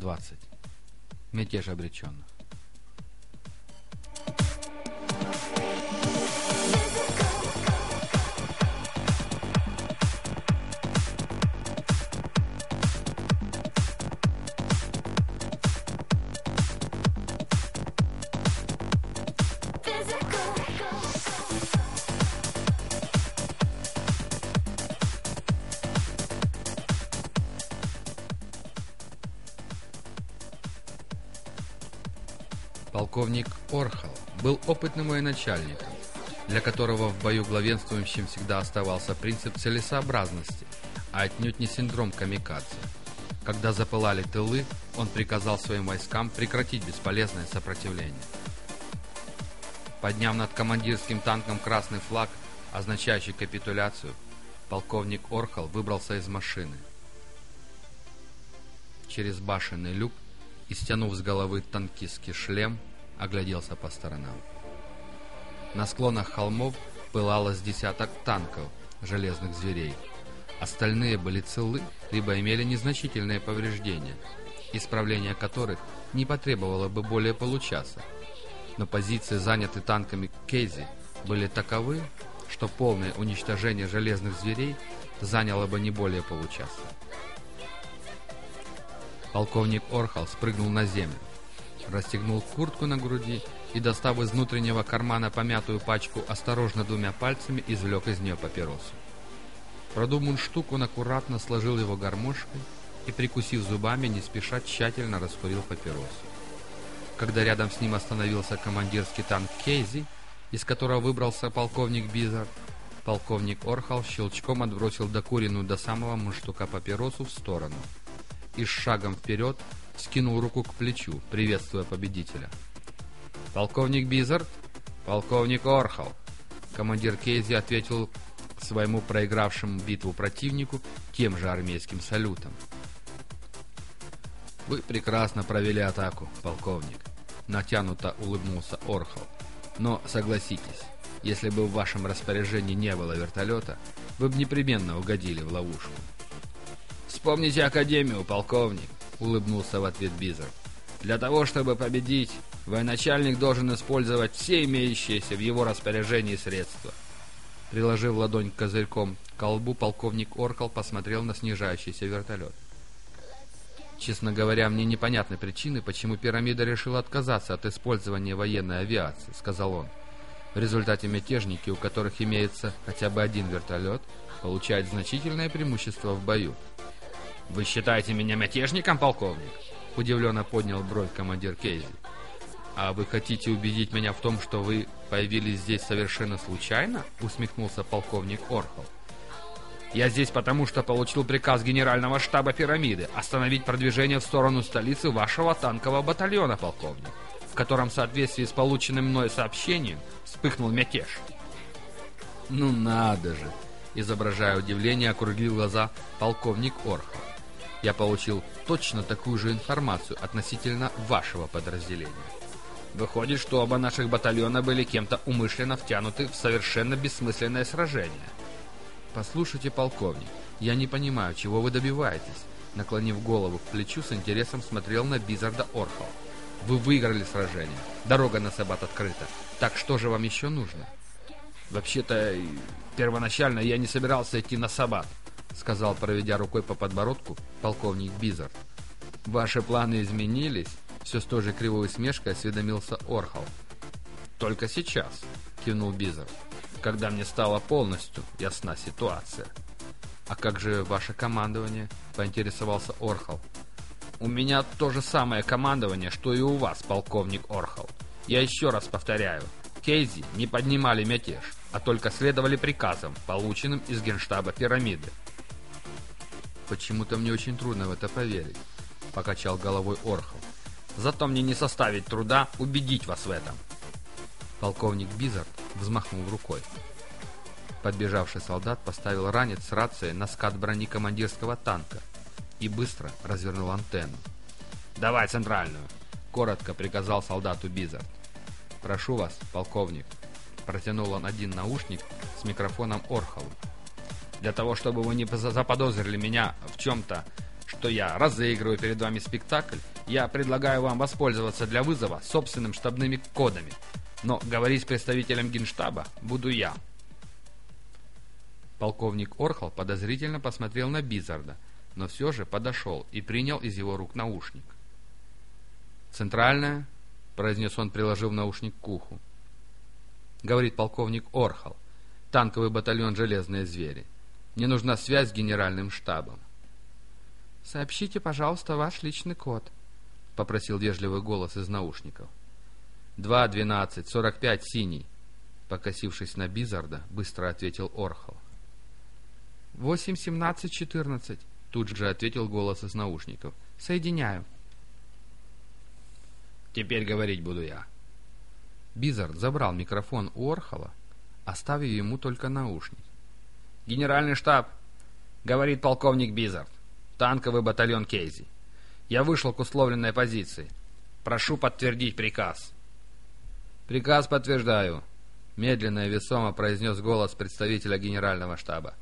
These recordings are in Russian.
Глава 20. Мятеж обреченных. Полковник Орхал был опытным военачальником, для которого в бою главенствующим всегда оставался принцип целесообразности, а отнюдь не синдром камикадзе. Когда запылали тылы, он приказал своим войскам прекратить бесполезное сопротивление. Подняв над командирским танком красный флаг, означающий капитуляцию, полковник Орхал выбрался из машины. Через башенный люк и, стянув с головы танкистский шлем, огляделся по сторонам. На склонах холмов пылало с десяток танков, железных зверей. Остальные были целы, либо имели незначительные повреждения, исправление которых не потребовало бы более получаса. Но позиции, занятые танками Кейзи, были таковы, что полное уничтожение железных зверей заняло бы не более получаса. Полковник Орхал спрыгнул на землю, расстегнул куртку на груди и, достав из внутреннего кармана помятую пачку, осторожно двумя пальцами извлек из нее папиросу. Продумав штуку, он аккуратно сложил его гармошкой и, прикусив зубами, не спеша тщательно раскурил папиросу. Когда рядом с ним остановился командирский танк Кейзи, из которого выбрался полковник Бизард, полковник Орхал щелчком отбросил докуренную до самого мундштука папиросу в сторону – и с шагом вперед скинул руку к плечу, приветствуя победителя. «Полковник Бизард? Полковник Орхал!» Командир Кейзи ответил своему проигравшему битву противнику тем же армейским салютом. «Вы прекрасно провели атаку, полковник», — натянуто улыбнулся Орхал. «Но согласитесь, если бы в вашем распоряжении не было вертолета, вы бы непременно угодили в ловушку». «Вспомните Академию, полковник», — улыбнулся в ответ Бизер. «Для того, чтобы победить, военачальник должен использовать все имеющиеся в его распоряжении средства». Приложив ладонь козырьком к колбу, полковник Оркал посмотрел на снижающийся вертолет. Честно говоря, мне непонятны причины, почему пирамида решила отказаться от использования военной авиации, сказал он. В результате мятежники, у которых имеется хотя бы один вертолет, получают значительное преимущество в бою. «Вы считаете меня мятежником, полковник?» Удивленно поднял бровь командир Кейзи. «А вы хотите убедить меня в том, что вы появились здесь совершенно случайно?» Усмехнулся полковник Орхол. «Я здесь потому, что получил приказ генерального штаба пирамиды остановить продвижение в сторону столицы вашего танкового батальона, полковник, в котором в соответствии с полученным мной сообщением вспыхнул мятеж». «Ну надо же!» Изображая удивление, округлил глаза полковник Орхол я получил точно такую же информацию относительно вашего подразделения. Выходит, что оба наших батальона были кем-то умышленно втянуты в совершенно бессмысленное сражение. Послушайте, полковник, я не понимаю, чего вы добиваетесь. Наклонив голову к плечу, с интересом смотрел на Бизарда Орхал. Вы выиграли сражение. Дорога на Сабат открыта. Так что же вам еще нужно? Вообще-то, первоначально я не собирался идти на Сабат. — сказал, проведя рукой по подбородку, полковник Бизард. «Ваши планы изменились?» — все с той же кривой усмешкой осведомился Орхал. «Только сейчас», — кивнул Бизард, — «когда мне стала полностью ясна ситуация». «А как же ваше командование?» — поинтересовался Орхал. «У меня то же самое командование, что и у вас, полковник Орхал. Я еще раз повторяю, Кейзи не поднимали мятеж, а только следовали приказам, полученным из генштаба пирамиды. Почему-то мне очень трудно в это поверить, покачал головой Орхов. Зато мне не составит труда убедить вас в этом. Полковник Бизард взмахнул рукой. Подбежавший солдат поставил ранец с рацией на скат брони командирского танка и быстро развернул антенну. «Давай центральную!» — коротко приказал солдату Бизард. «Прошу вас, полковник!» Протянул он один наушник с микрофоном Орхову для того, чтобы вы не заподозрили меня в чем-то, что я разыгрываю перед вами спектакль, я предлагаю вам воспользоваться для вызова собственными штабными кодами. Но говорить с представителем генштаба буду я. Полковник Орхал подозрительно посмотрел на Бизарда, но все же подошел и принял из его рук наушник. «Центральная?» — произнес он, приложив наушник к уху. Говорит полковник Орхал, танковый батальон «Железные звери». Мне нужна связь с генеральным штабом. «Сообщите, пожалуйста, ваш личный код», — попросил вежливый голос из наушников. «Два, двенадцать, сорок пять, синий», — покосившись на Бизарда, быстро ответил Орхал. «Восемь, семнадцать, четырнадцать», — тут же ответил голос из наушников. «Соединяю». «Теперь говорить буду я». Бизард забрал микрофон у Орхала, оставив ему только наушник. «Генеральный штаб», — говорит полковник Бизард, танковый батальон Кейзи. «Я вышел к условленной позиции. Прошу подтвердить приказ». «Приказ подтверждаю», — медленно и весомо произнес голос представителя генерального штаба.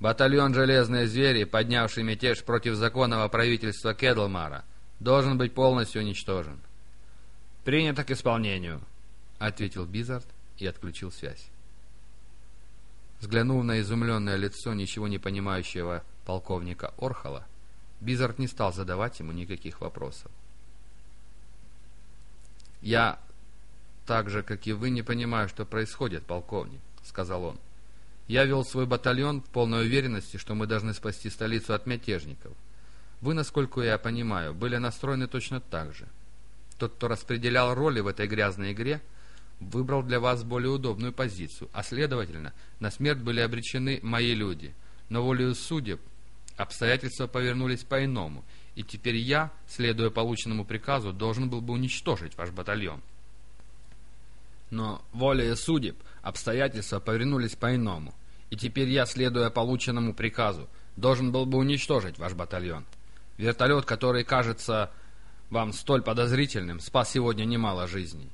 «Батальон «Железные звери», поднявший мятеж против законного правительства Кедлмара, должен быть полностью уничтожен». «Принято к исполнению», — ответил Бизард и отключил связь. Взглянув на изумленное лицо ничего не понимающего полковника Орхала, Бизард не стал задавать ему никаких вопросов. «Я так же, как и вы, не понимаю, что происходит, полковник», — сказал он. «Я вел свой батальон в полной уверенности, что мы должны спасти столицу от мятежников. Вы, насколько я понимаю, были настроены точно так же. Тот, кто распределял роли в этой грязной игре — выбрал для вас более удобную позицию, а следовательно, на смерть были обречены мои люди. Но волею судеб обстоятельства повернулись по-иному, и теперь я, следуя полученному приказу, должен был бы уничтожить ваш батальон. Но волею судеб обстоятельства повернулись по-иному, и теперь я, следуя полученному приказу, должен был бы уничтожить ваш батальон. Вертолет, который кажется вам столь подозрительным, спас сегодня немало жизней.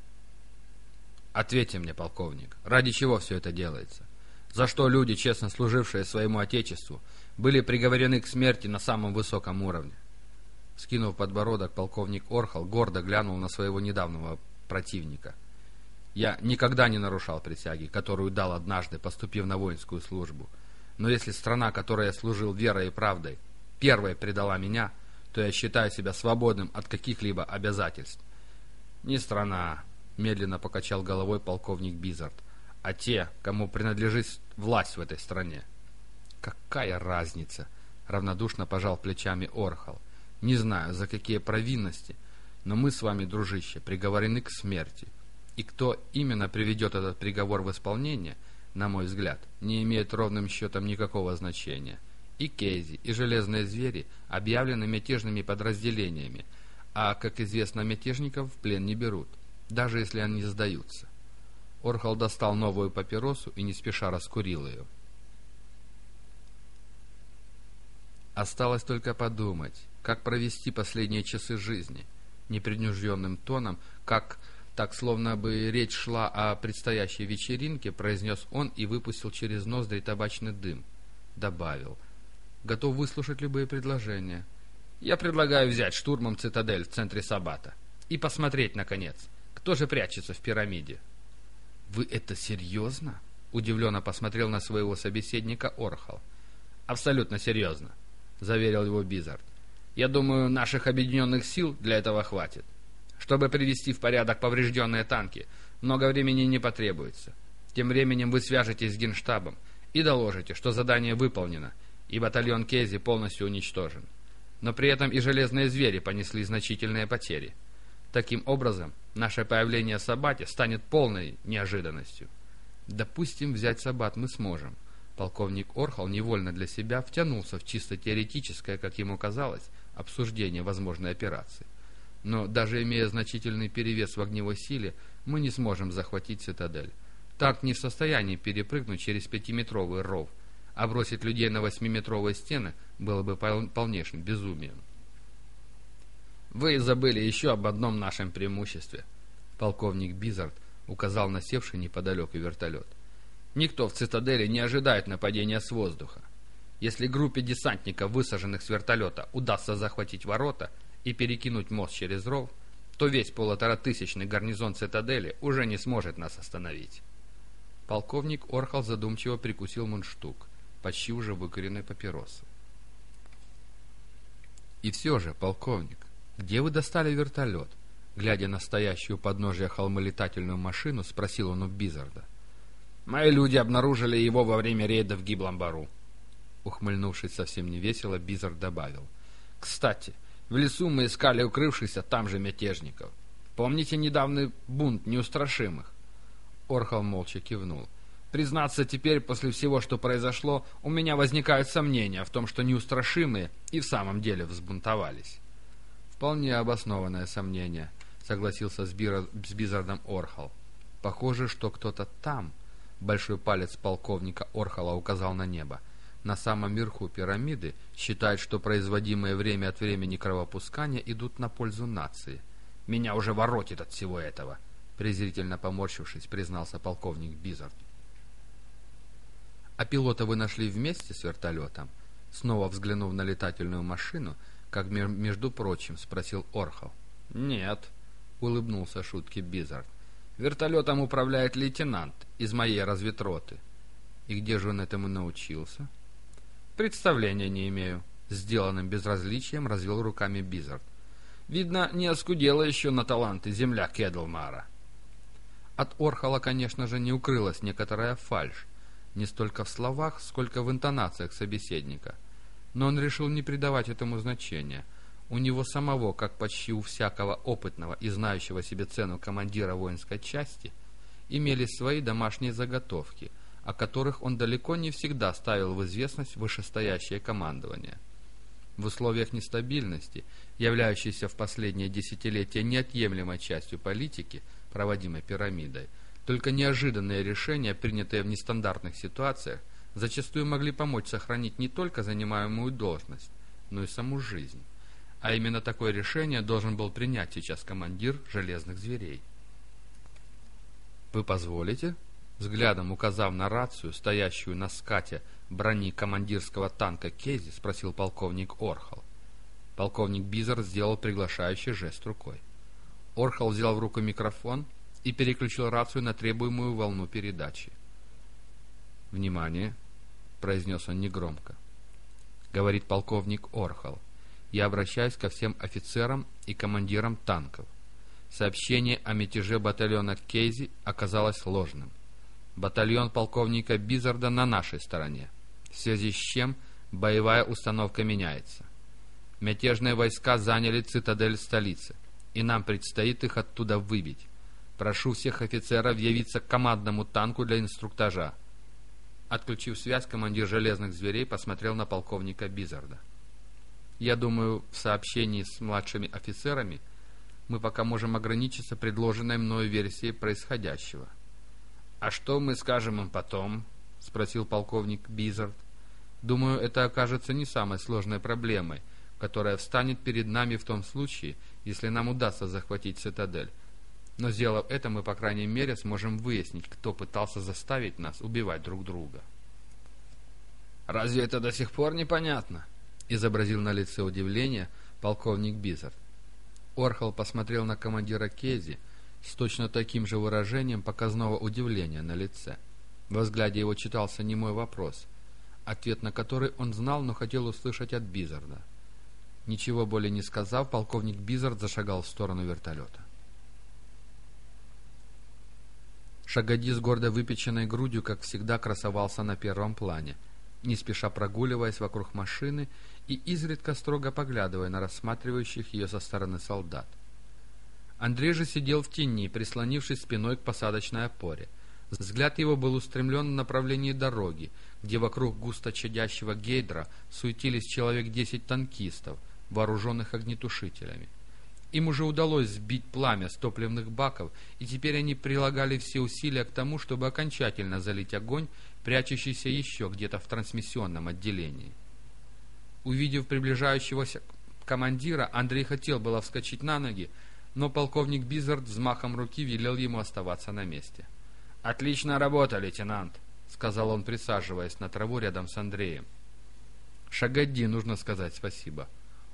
Ответьте мне, полковник, ради чего все это делается? За что люди, честно служившие своему Отечеству, были приговорены к смерти на самом высоком уровне? Скинув подбородок, полковник Орхал гордо глянул на своего недавнего противника. Я никогда не нарушал присяги, которую дал однажды, поступив на воинскую службу. Но если страна, которой я служил верой и правдой, первая предала меня, то я считаю себя свободным от каких-либо обязательств. Не страна, — медленно покачал головой полковник Бизард, — «а те, кому принадлежит власть в этой стране». «Какая разница?» — равнодушно пожал плечами Орхал. «Не знаю, за какие провинности, но мы с вами, дружище, приговорены к смерти. И кто именно приведет этот приговор в исполнение, на мой взгляд, не имеет ровным счетом никакого значения. И Кейзи, и Железные Звери объявлены мятежными подразделениями, а, как известно, мятежников в плен не берут даже если они сдаются. Орхал достал новую папиросу и не спеша раскурил ее. Осталось только подумать, как провести последние часы жизни, непринужденным тоном, как так словно бы речь шла о предстоящей вечеринке, произнес он и выпустил через ноздри табачный дым. Добавил. Готов выслушать любые предложения. Я предлагаю взять штурмом цитадель в центре Сабата и посмотреть, наконец, кто же прячется в пирамиде? «Вы это серьезно?» — удивленно посмотрел на своего собеседника Орхал. «Абсолютно серьезно», — заверил его Бизард. «Я думаю, наших объединенных сил для этого хватит. Чтобы привести в порядок поврежденные танки, много времени не потребуется. Тем временем вы свяжетесь с Генштабом и доложите, что задание выполнено, и батальон Кези полностью уничтожен. Но при этом и железные звери понесли значительные потери. Таким образом, наше появление в Сабате станет полной неожиданностью. Допустим, взять Сабат мы сможем. Полковник Орхал невольно для себя втянулся в чисто теоретическое, как ему казалось, обсуждение возможной операции. Но даже имея значительный перевес в огневой силе, мы не сможем захватить цитадель. Так не в состоянии перепрыгнуть через пятиметровый ров, а бросить людей на восьмиметровые стены было бы полнейшим безумием. Вы забыли еще об одном нашем преимуществе. Полковник Бизард указал на севший неподалеку вертолет. Никто в цитадели не ожидает нападения с воздуха. Если группе десантников, высаженных с вертолета, удастся захватить ворота и перекинуть мост через ров, то весь полуторатысячный гарнизон цитадели уже не сможет нас остановить. Полковник Орхал задумчиво прикусил мундштук, почти уже выкуренной папиросы. «И все же, полковник, где вы достали вертолет?» Глядя на стоящую подножия холма летательную машину, спросил он у Бизарда. «Мои люди обнаружили его во время рейда в Гиблом Бару». Ухмыльнувшись совсем невесело, Бизард добавил. «Кстати, в лесу мы искали укрывшихся там же мятежников. Помните недавний бунт неустрашимых?» Орхал молча кивнул. Признаться, теперь, после всего, что произошло, у меня возникают сомнения в том, что неустрашимые и в самом деле взбунтовались. Вполне обоснованное сомнение, согласился с, Бира, с Бизардом Орхал. Похоже, что кто-то там, большой палец полковника Орхала указал на небо, на самом верху пирамиды считает, что производимые время от времени кровопускания идут на пользу нации. Меня уже воротит от всего этого, презрительно поморщившись, признался полковник Бизард. «А пилота вы нашли вместе с вертолетом?» Снова взглянув на летательную машину, как между прочим, спросил Орхов. «Нет», — улыбнулся шутки Бизард. «Вертолетом управляет лейтенант из моей разведроты». «И где же он этому научился?» «Представления не имею», — сделанным безразличием развел руками Бизард. «Видно, не оскудела еще на таланты земля Кедлмара». От Орхала, конечно же, не укрылась некоторая фальшь, не столько в словах, сколько в интонациях собеседника. Но он решил не придавать этому значения. У него самого, как почти у всякого опытного и знающего себе цену командира воинской части, имелись свои домашние заготовки, о которых он далеко не всегда ставил в известность вышестоящее командование. В условиях нестабильности, являющейся в последние десятилетия неотъемлемой частью политики, проводимой пирамидой, только неожиданные решения, принятые в нестандартных ситуациях, зачастую могли помочь сохранить не только занимаемую должность, но и саму жизнь. А именно такое решение должен был принять сейчас командир «Железных зверей». «Вы позволите?» Взглядом указав на рацию, стоящую на скате брони командирского танка Кейзи, спросил полковник Орхал. Полковник Бизер сделал приглашающий жест рукой. Орхал взял в руку микрофон и переключил рацию на требуемую волну передачи. «Внимание!» — произнес он негромко. Говорит полковник Орхал. «Я обращаюсь ко всем офицерам и командирам танков. Сообщение о мятеже батальона Кейзи оказалось ложным. Батальон полковника Бизарда на нашей стороне, в связи с чем боевая установка меняется. Мятежные войска заняли цитадель столицы, и нам предстоит их оттуда выбить. Прошу всех офицеров явиться к командному танку для инструктажа. Отключив связь, командир железных зверей посмотрел на полковника Бизарда. Я думаю, в сообщении с младшими офицерами мы пока можем ограничиться предложенной мною версией происходящего. «А что мы скажем им потом?» — спросил полковник Бизард. «Думаю, это окажется не самой сложной проблемой, которая встанет перед нами в том случае, если нам удастся захватить цитадель. Но сделав это, мы, по крайней мере, сможем выяснить, кто пытался заставить нас убивать друг друга. «Разве это до сих пор непонятно?» — изобразил на лице удивление полковник Бизард. Орхол посмотрел на командира Кези с точно таким же выражением показного удивления на лице. В взгляде его читался немой вопрос, ответ на который он знал, но хотел услышать от Бизарда. Ничего более не сказав, полковник Бизард зашагал в сторону вертолета. Шагоди с гордо выпеченной грудью, как всегда, красовался на первом плане, не спеша прогуливаясь вокруг машины и изредка строго поглядывая на рассматривающих ее со стороны солдат. Андрей же сидел в тени, прислонившись спиной к посадочной опоре. Взгляд его был устремлен в направлении дороги, где вокруг густо чадящего гейдра суетились человек десять танкистов, вооруженных огнетушителями. Им уже удалось сбить пламя с топливных баков, и теперь они прилагали все усилия к тому, чтобы окончательно залить огонь, прячущийся еще где-то в трансмиссионном отделении. Увидев приближающегося командира, Андрей хотел было вскочить на ноги, но полковник Бизард взмахом руки велел ему оставаться на месте. «Отличная работа, лейтенант!» — сказал он, присаживаясь на траву рядом с Андреем. Шагадди нужно сказать спасибо.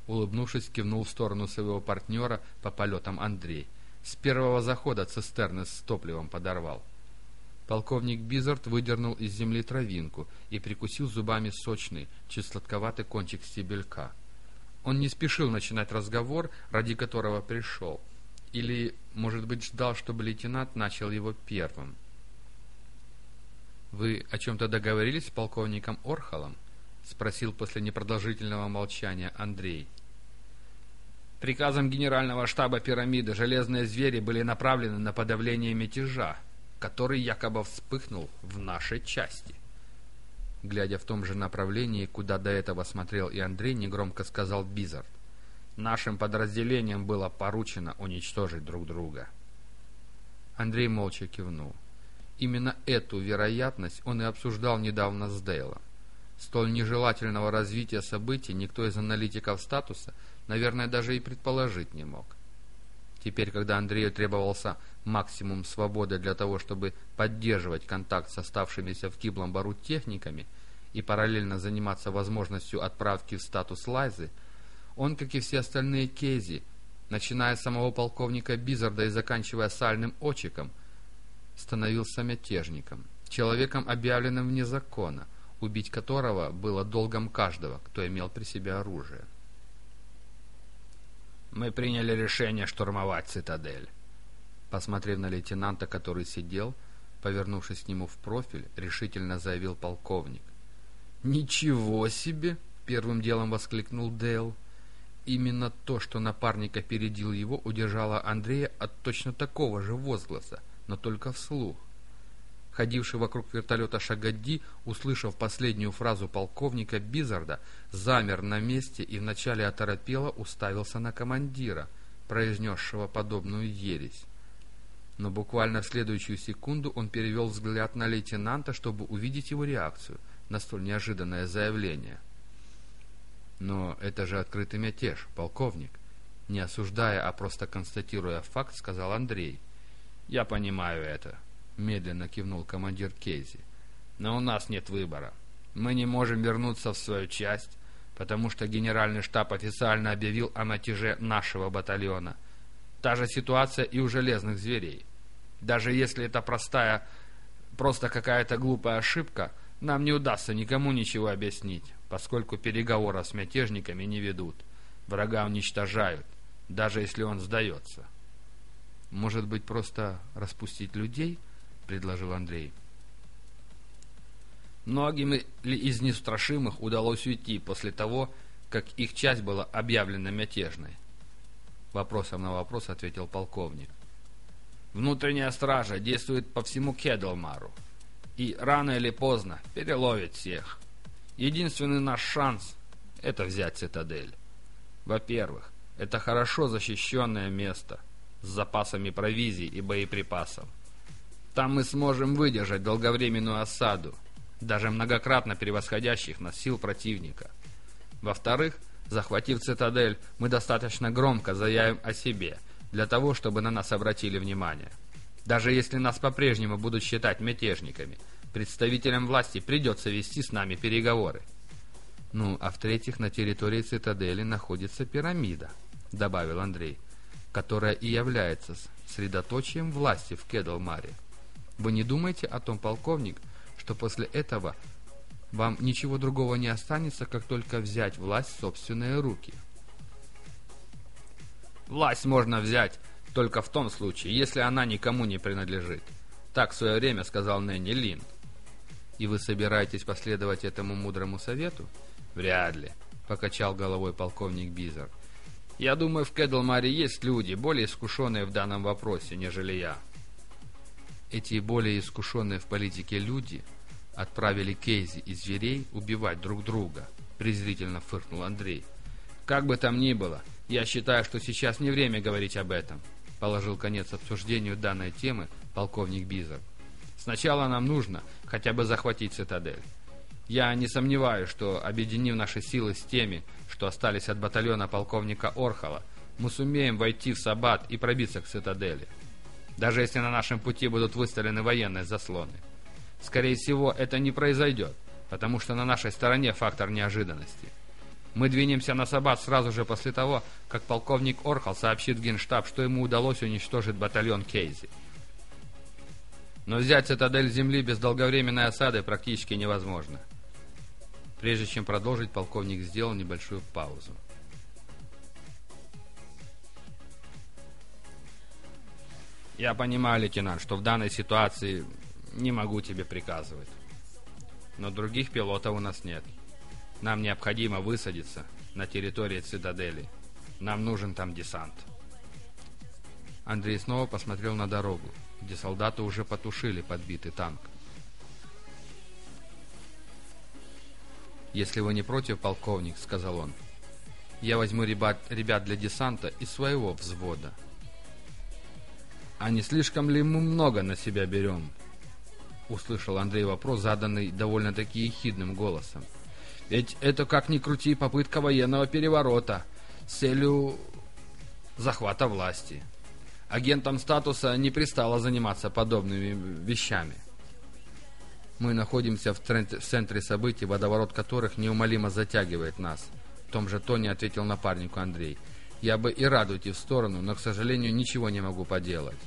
Улыбнувшись, кивнул в сторону своего партнера по полетам Андрей. С первого захода цистерны с топливом подорвал. Полковник Бизард выдернул из земли травинку и прикусил зубами сочный, чуть сладковатый кончик стебелька. Он не спешил начинать разговор, ради которого пришел. Или, может быть, ждал, чтобы лейтенант начал его первым. «Вы о чем-то договорились с полковником Орхолом?» — спросил после непродолжительного молчания Андрей. Приказом генерального штаба пирамиды железные звери были направлены на подавление мятежа, который якобы вспыхнул в нашей части. Глядя в том же направлении, куда до этого смотрел и Андрей, негромко сказал Бизард. Нашим подразделениям было поручено уничтожить друг друга. Андрей молча кивнул. Именно эту вероятность он и обсуждал недавно с Дейлом. Столь нежелательного развития событий никто из аналитиков статуса, наверное, даже и предположить не мог. Теперь, когда Андрею требовался максимум свободы для того, чтобы поддерживать контакт с оставшимися в Киблом Бару техниками и параллельно заниматься возможностью отправки в статус Лайзы, он, как и все остальные Кейзи, начиная с самого полковника Бизарда и заканчивая сальным очиком, становился мятежником, человеком, объявленным вне закона, убить которого было долгом каждого, кто имел при себе оружие. «Мы приняли решение штурмовать цитадель», Посмотрев на лейтенанта, который сидел, повернувшись к нему в профиль, решительно заявил полковник. «Ничего себе!» — первым делом воскликнул Дейл. Именно то, что напарник опередил его, удержало Андрея от точно такого же возгласа, но только вслух. Ходивший вокруг вертолета Шагадди, услышав последнюю фразу полковника Бизарда, замер на месте и вначале оторопело уставился на командира, произнесшего подобную ересь но буквально в следующую секунду он перевел взгляд на лейтенанта, чтобы увидеть его реакцию на столь неожиданное заявление. «Но это же открытый мятеж, полковник!» Не осуждая, а просто констатируя факт, сказал Андрей. «Я понимаю это», — медленно кивнул командир Кейзи. «Но у нас нет выбора. Мы не можем вернуться в свою часть, потому что генеральный штаб официально объявил о мятеже нашего батальона. Та же ситуация и у железных зверей. Даже если это простая, просто какая-то глупая ошибка, нам не удастся никому ничего объяснить, поскольку переговоры с мятежниками не ведут. Врага уничтожают, даже если он сдается. «Может быть, просто распустить людей?» — предложил Андрей. Многим ли из неустрашимых удалось уйти после того, как их часть была объявлена мятежной? Вопросом на вопрос ответил полковник. Внутренняя стража действует по всему Кедлмару. И рано или поздно переловит всех. Единственный наш шанс – это взять цитадель. Во-первых, это хорошо защищенное место с запасами провизий и боеприпасов. Там мы сможем выдержать долговременную осаду, даже многократно превосходящих нас сил противника. Во-вторых, захватив цитадель, мы достаточно громко заявим о себе – для того, чтобы на нас обратили внимание. Даже если нас по-прежнему будут считать мятежниками, представителям власти придется вести с нами переговоры. Ну, а в-третьих, на территории цитадели находится пирамида, добавил Андрей, которая и является средоточием власти в Кедлмаре. Вы не думаете о том, полковник, что после этого вам ничего другого не останется, как только взять власть в собственные руки – Власть можно взять только в том случае, если она никому не принадлежит. Так в свое время сказал Нэнни Лин. И вы собираетесь последовать этому мудрому совету? Вряд ли, покачал головой полковник Бизер. Я думаю, в Кэдлмаре есть люди, более искушенные в данном вопросе, нежели я. Эти более искушенные в политике люди отправили Кейзи и зверей убивать друг друга, презрительно фыркнул Андрей. Как бы там ни было, я считаю, что сейчас не время говорить об этом, положил конец обсуждению данной темы полковник Бизер. Сначала нам нужно хотя бы захватить цитадель. Я не сомневаюсь, что, объединив наши силы с теми, что остались от батальона полковника Орхала, мы сумеем войти в Сабат и пробиться к цитадели. Даже если на нашем пути будут выставлены военные заслоны. Скорее всего, это не произойдет, потому что на нашей стороне фактор неожиданности. Мы двинемся на Сабат сразу же после того, как полковник Орхал сообщит Генштаб, что ему удалось уничтожить батальон Кейзи. Но взять цитадель земли без долговременной осады практически невозможно. Прежде чем продолжить, полковник сделал небольшую паузу. Я понимаю, лейтенант, что в данной ситуации не могу тебе приказывать. Но других пилотов у нас нет. Нам необходимо высадиться на территории цитадели. Нам нужен там десант. Андрей снова посмотрел на дорогу, где солдаты уже потушили подбитый танк. «Если вы не против, полковник», — сказал он, — «я возьму ребят, ребят для десанта из своего взвода». «А не слишком ли мы много на себя берем?» — услышал Андрей вопрос, заданный довольно-таки ехидным голосом. «Ведь это, как ни крути, попытка военного переворота с целью захвата власти. Агентам статуса не пристало заниматься подобными вещами». Мы находимся в центре событий, водоворот которых неумолимо затягивает нас. В том же тоне ответил напарнику Андрей. Я бы и рад уйти в сторону, но, к сожалению, ничего не могу поделать.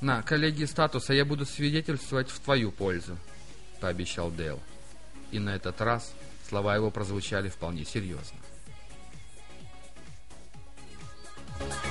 На, коллеги статуса, я буду свидетельствовать в твою пользу, пообещал Дейл. И на этот раз слова его прозвучали вполне серьезно. Thank you.